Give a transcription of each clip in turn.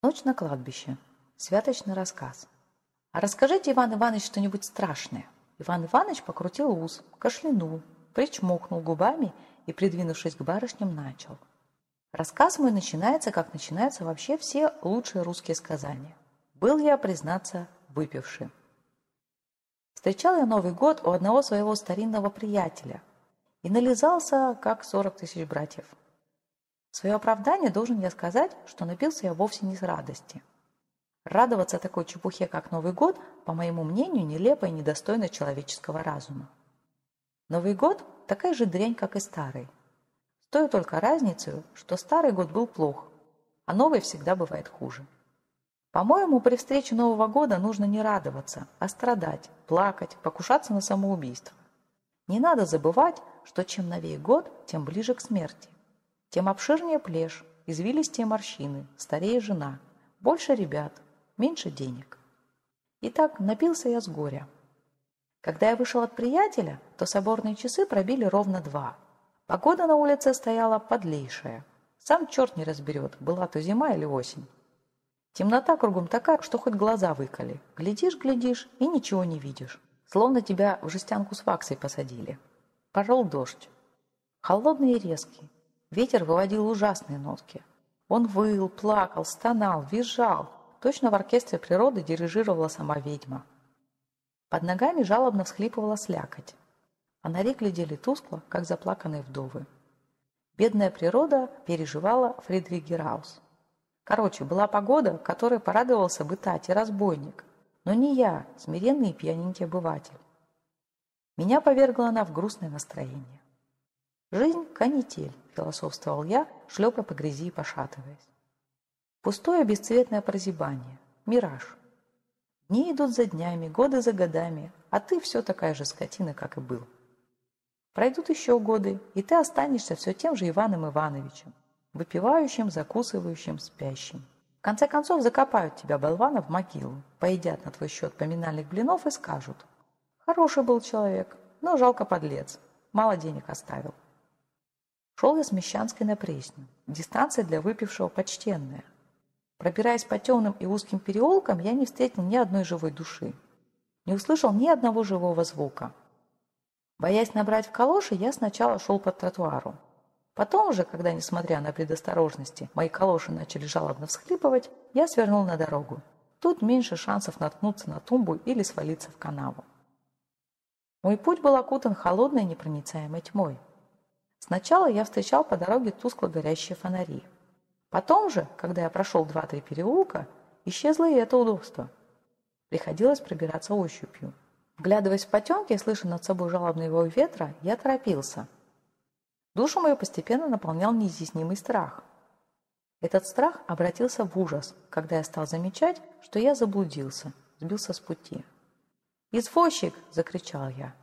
Ночь на кладбище. Святочный рассказ. А расскажите, Иван Иванович, что-нибудь страшное. Иван Иванович покрутил ус, кашлянул, причмокнул губами и, придвинувшись к барышням, начал. Рассказ мой начинается, как начинаются вообще все лучшие русские сказания. Был я, признаться, выпивший. Встречал я Новый год у одного своего старинного приятеля и нализался, как сорок тысяч братьев. В свое оправдание должен я сказать, что напился я вовсе не с радости. Радоваться такой чепухе, как Новый год, по моему мнению, нелепо и недостойно человеческого разума. Новый год – такая же дрянь, как и старый. С той только разницей, что старый год был плох, а новый всегда бывает хуже. По-моему, при встрече Нового года нужно не радоваться, а страдать, плакать, покушаться на самоубийство. Не надо забывать, что чем новее год, тем ближе к смерти. Тем обширнее плешь, извилистее морщины, старее жена, больше ребят, меньше денег. Итак, напился я с горя. Когда я вышел от приятеля, то соборные часы пробили ровно два. Погода на улице стояла подлейшая. Сам черт не разберет, была то зима или осень. Темнота кругом такая, что хоть глаза выколи. Глядишь, глядишь и ничего не видишь. Словно тебя в жестянку с ваксой посадили. Пошел дождь. Холодный и резкий. Ветер выводил ужасные нотки. Он выл, плакал, стонал, визжал. Точно в оркестре природы дирижировала сама ведьма. Под ногами жалобно всхлипывала слякоть. Фонари глядели тускло, как заплаканные вдовы. Бедная природа переживала Фридрих Гераус. Короче, была погода, которой порадовался бы Тати, разбойник. Но не я, смиренный и пьяненький обыватель. Меня повергла она в грустное настроение. «Жизнь – канитель», – философствовал я, шлепая по грязи и пошатываясь. Пустое бесцветное прозябание, мираж. Дни идут за днями, годы за годами, а ты все такая же скотина, как и был. Пройдут еще годы, и ты останешься все тем же Иваном Ивановичем, выпивающим, закусывающим, спящим. В конце концов закопают тебя, болвана, в могилу, поедят на твой счет поминальных блинов и скажут. Хороший был человек, но жалко подлец, мало денег оставил. Шел я с Мещанской на Пресню. Дистанция для выпившего почтенная. Пробираясь по темным и узким переулкам, я не встретил ни одной живой души. Не услышал ни одного живого звука. Боясь набрать в калоши, я сначала шел по тротуару. Потом же, когда, несмотря на предосторожности, мои калоши начали жалобно всхлипывать, я свернул на дорогу. Тут меньше шансов наткнуться на тумбу или свалиться в канаву. Мой путь был окутан холодной непроницаемой тьмой. Сначала я встречал по дороге тускло горящие фонари. Потом же, когда я прошел два-три переулка, исчезло и это удобство. Приходилось пробираться ощупью. Вглядываясь в потемки и слыша над собой жалобный вой ветра, я торопился. Душу мою постепенно наполнял неизъяснимый страх. Этот страх обратился в ужас, когда я стал замечать, что я заблудился, сбился с пути. «Извозчик!» – закричал я.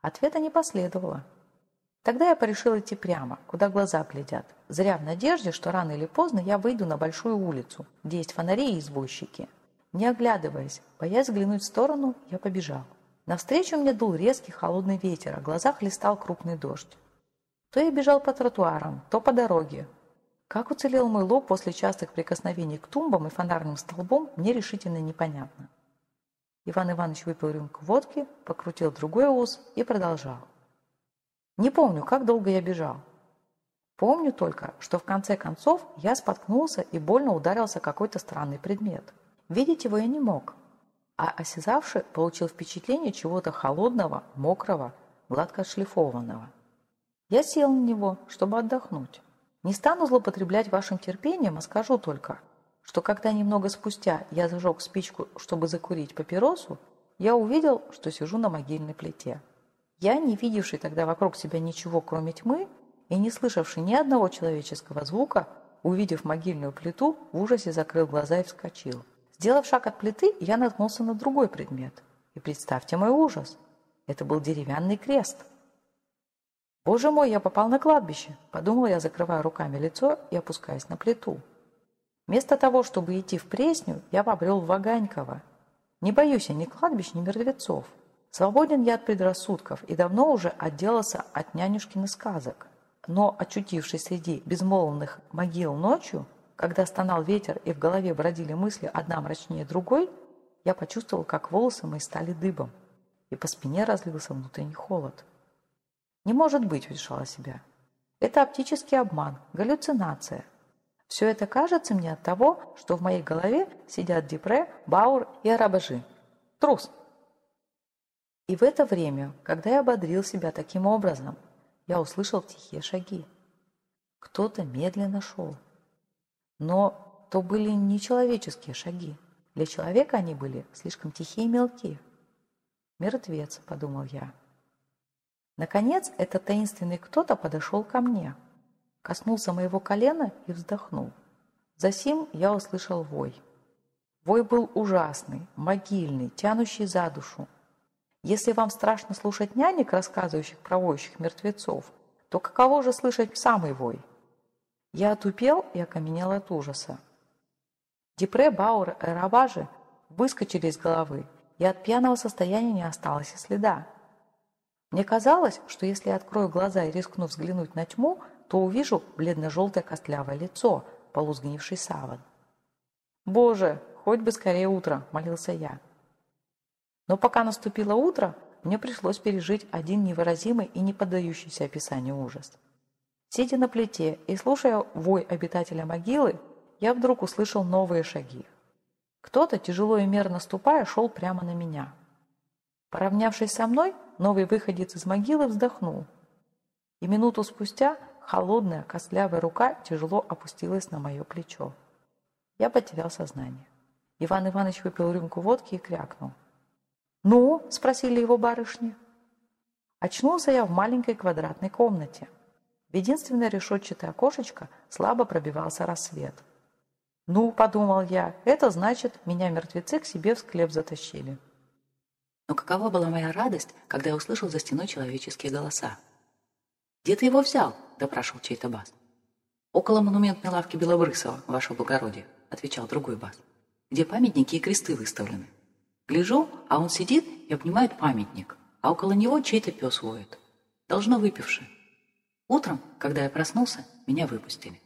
Ответа не последовало. Тогда я порешил идти прямо, куда глаза глядят, зря в надежде, что рано или поздно я выйду на большую улицу, где есть фонари и извозчики. Не оглядываясь, боясь взглянуть в сторону, я побежал. Навстречу мне дул резкий холодный ветер, а в глазах листал крупный дождь. То я бежал по тротуарам, то по дороге. Как уцелел мой лоб после частых прикосновений к тумбам и фонарным столбом, мне решительно непонятно. Иван Иванович выпил рюмку водки, покрутил другой ус и продолжал. Не помню, как долго я бежал. Помню только, что в конце концов я споткнулся и больно ударился какой-то странный предмет. Видеть его я не мог, а осязавший получил впечатление чего-то холодного, мокрого, гладко отшлифованного. Я сел на него, чтобы отдохнуть. Не стану злоупотреблять вашим терпением, а скажу только, что когда немного спустя я зажег спичку, чтобы закурить папиросу, я увидел, что сижу на могильной плите. Я, не видевший тогда вокруг себя ничего, кроме тьмы, и не слышавший ни одного человеческого звука, увидев могильную плиту, в ужасе закрыл глаза и вскочил. Сделав шаг от плиты, я наткнулся на другой предмет. И представьте мой ужас. Это был деревянный крест. «Боже мой, я попал на кладбище!» – подумал я, закрывая руками лицо и опускаясь на плиту. Вместо того, чтобы идти в Пресню, я побрел в Ваганьково. Не боюсь я ни кладбищ, ни мертвецов. Свободен я от предрассудков и давно уже отделался от нянюшкиных сказок. Но, очутившись среди безмолвных могил ночью, когда стонал ветер и в голове бродили мысли одна мрачнее другой, я почувствовал, как волосы мои стали дыбом, и по спине разлился внутренний холод. «Не может быть», — решала себя. «Это оптический обман, галлюцинация. Все это кажется мне от того, что в моей голове сидят Депре, Баур и Арабажи. Трус!» И в это время, когда я ободрил себя таким образом, я услышал тихие шаги. Кто-то медленно шел. Но то были не человеческие шаги. Для человека они были слишком тихие и мелкие. «Мертвец», — подумал я. Наконец, этот таинственный кто-то подошел ко мне, коснулся моего колена и вздохнул. Засим я услышал вой. Вой был ужасный, могильный, тянущий за душу. Если вам страшно слушать нянек, рассказывающих про воющих мертвецов, то каково же слышать самый вой? Я отупел и окаменел от ужаса. Депре, Бауэр и Рабажи выскочили из головы, и от пьяного состояния не осталось и следа. Мне казалось, что если я открою глаза и рискну взглянуть на тьму, то увижу бледно-желтое костлявое лицо, полузгнивший саван. «Боже, хоть бы скорее утро!» – молился я. Но пока наступило утро, мне пришлось пережить один невыразимый и не поддающийся описанию ужас – Сидя на плите и слушая вой обитателя могилы, я вдруг услышал новые шаги. Кто-то, тяжело и мерно ступая, шел прямо на меня. Поравнявшись со мной, новый выходец из могилы вздохнул. И минуту спустя холодная, костлявая рука тяжело опустилась на мое плечо. Я потерял сознание. Иван Иванович выпил рюмку водки и крякнул. «Ну?» – спросили его барышни. Очнулся я в маленькой квадратной комнате – в единственное решетчатое окошечко слабо пробивался рассвет. «Ну, — подумал я, — это значит, меня мертвецы к себе в склеп затащили». Но какова была моя радость, когда я услышал за стеной человеческие голоса. «Где ты его взял?» – допрашивал чей-то бас. «Около монументной лавки Белобрысова, ваше благородие», – отвечал другой бас, «где памятники и кресты выставлены. Гляжу, а он сидит и обнимает памятник, а около него чей-то пес воет. Должно выпивший. Утром, когда я проснулся, меня выпустили.